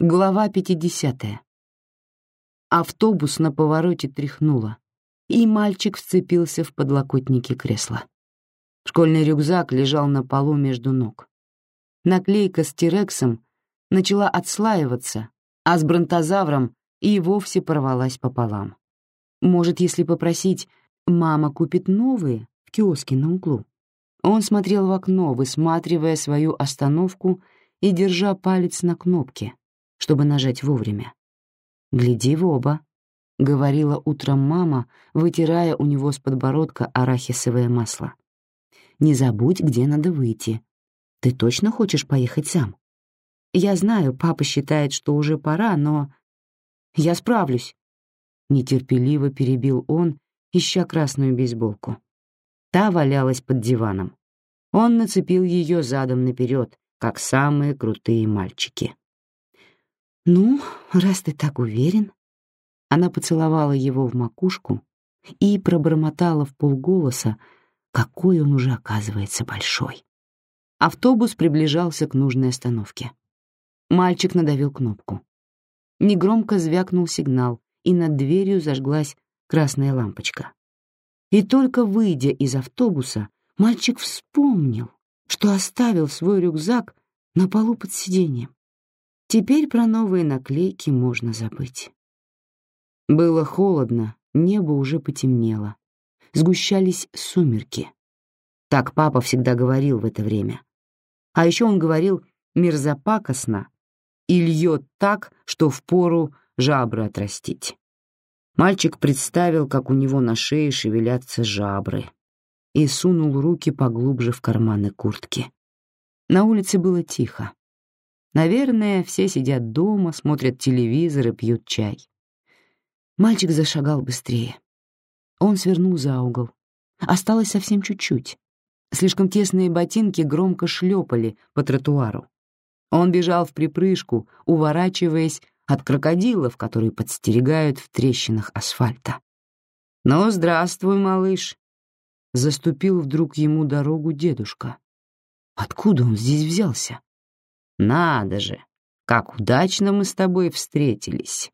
Глава 50. Автобус на повороте тряхнуло, и мальчик вцепился в подлокотники кресла. Школьный рюкзак лежал на полу между ног. Наклейка с тирексом начала отслаиваться, а с бронтозавром и вовсе порвалась пополам. Может, если попросить, мама купит новые в киоске на углу? Он смотрел в окно, высматривая свою остановку и держа палец на кнопке, чтобы нажать вовремя. «Гляди в оба», — говорила утром мама, вытирая у него с подбородка арахисовое масло. «Не забудь, где надо выйти. Ты точно хочешь поехать сам? Я знаю, папа считает, что уже пора, но... Я справлюсь». Нетерпеливо перебил он, ища красную бейсболку. Та валялась под диваном. Он нацепил ее задом наперед, как самые крутые мальчики. «Ну, раз ты так уверен...» Она поцеловала его в макушку и пробормотала в полголоса, какой он уже оказывается большой. Автобус приближался к нужной остановке. Мальчик надавил кнопку. Негромко звякнул сигнал, и над дверью зажглась красная лампочка. И только выйдя из автобуса, мальчик вспомнил, что оставил свой рюкзак на полу под сиденьем. Теперь про новые наклейки можно забыть. Было холодно, небо уже потемнело. Сгущались сумерки. Так папа всегда говорил в это время. А еще он говорил мерзопакостно и льет так, что впору жабры отрастить. Мальчик представил, как у него на шее шевелятся жабры, и сунул руки поглубже в карманы куртки. На улице было тихо. Наверное, все сидят дома, смотрят телевизор и пьют чай. Мальчик зашагал быстрее. Он свернул за угол. Осталось совсем чуть-чуть. Слишком тесные ботинки громко шлепали по тротуару. Он бежал в припрыжку, уворачиваясь от крокодилов, которые подстерегают в трещинах асфальта. «Ну, здравствуй, малыш!» Заступил вдруг ему дорогу дедушка. Откуда он здесь взялся? Надо же, как удачно мы с тобой встретились.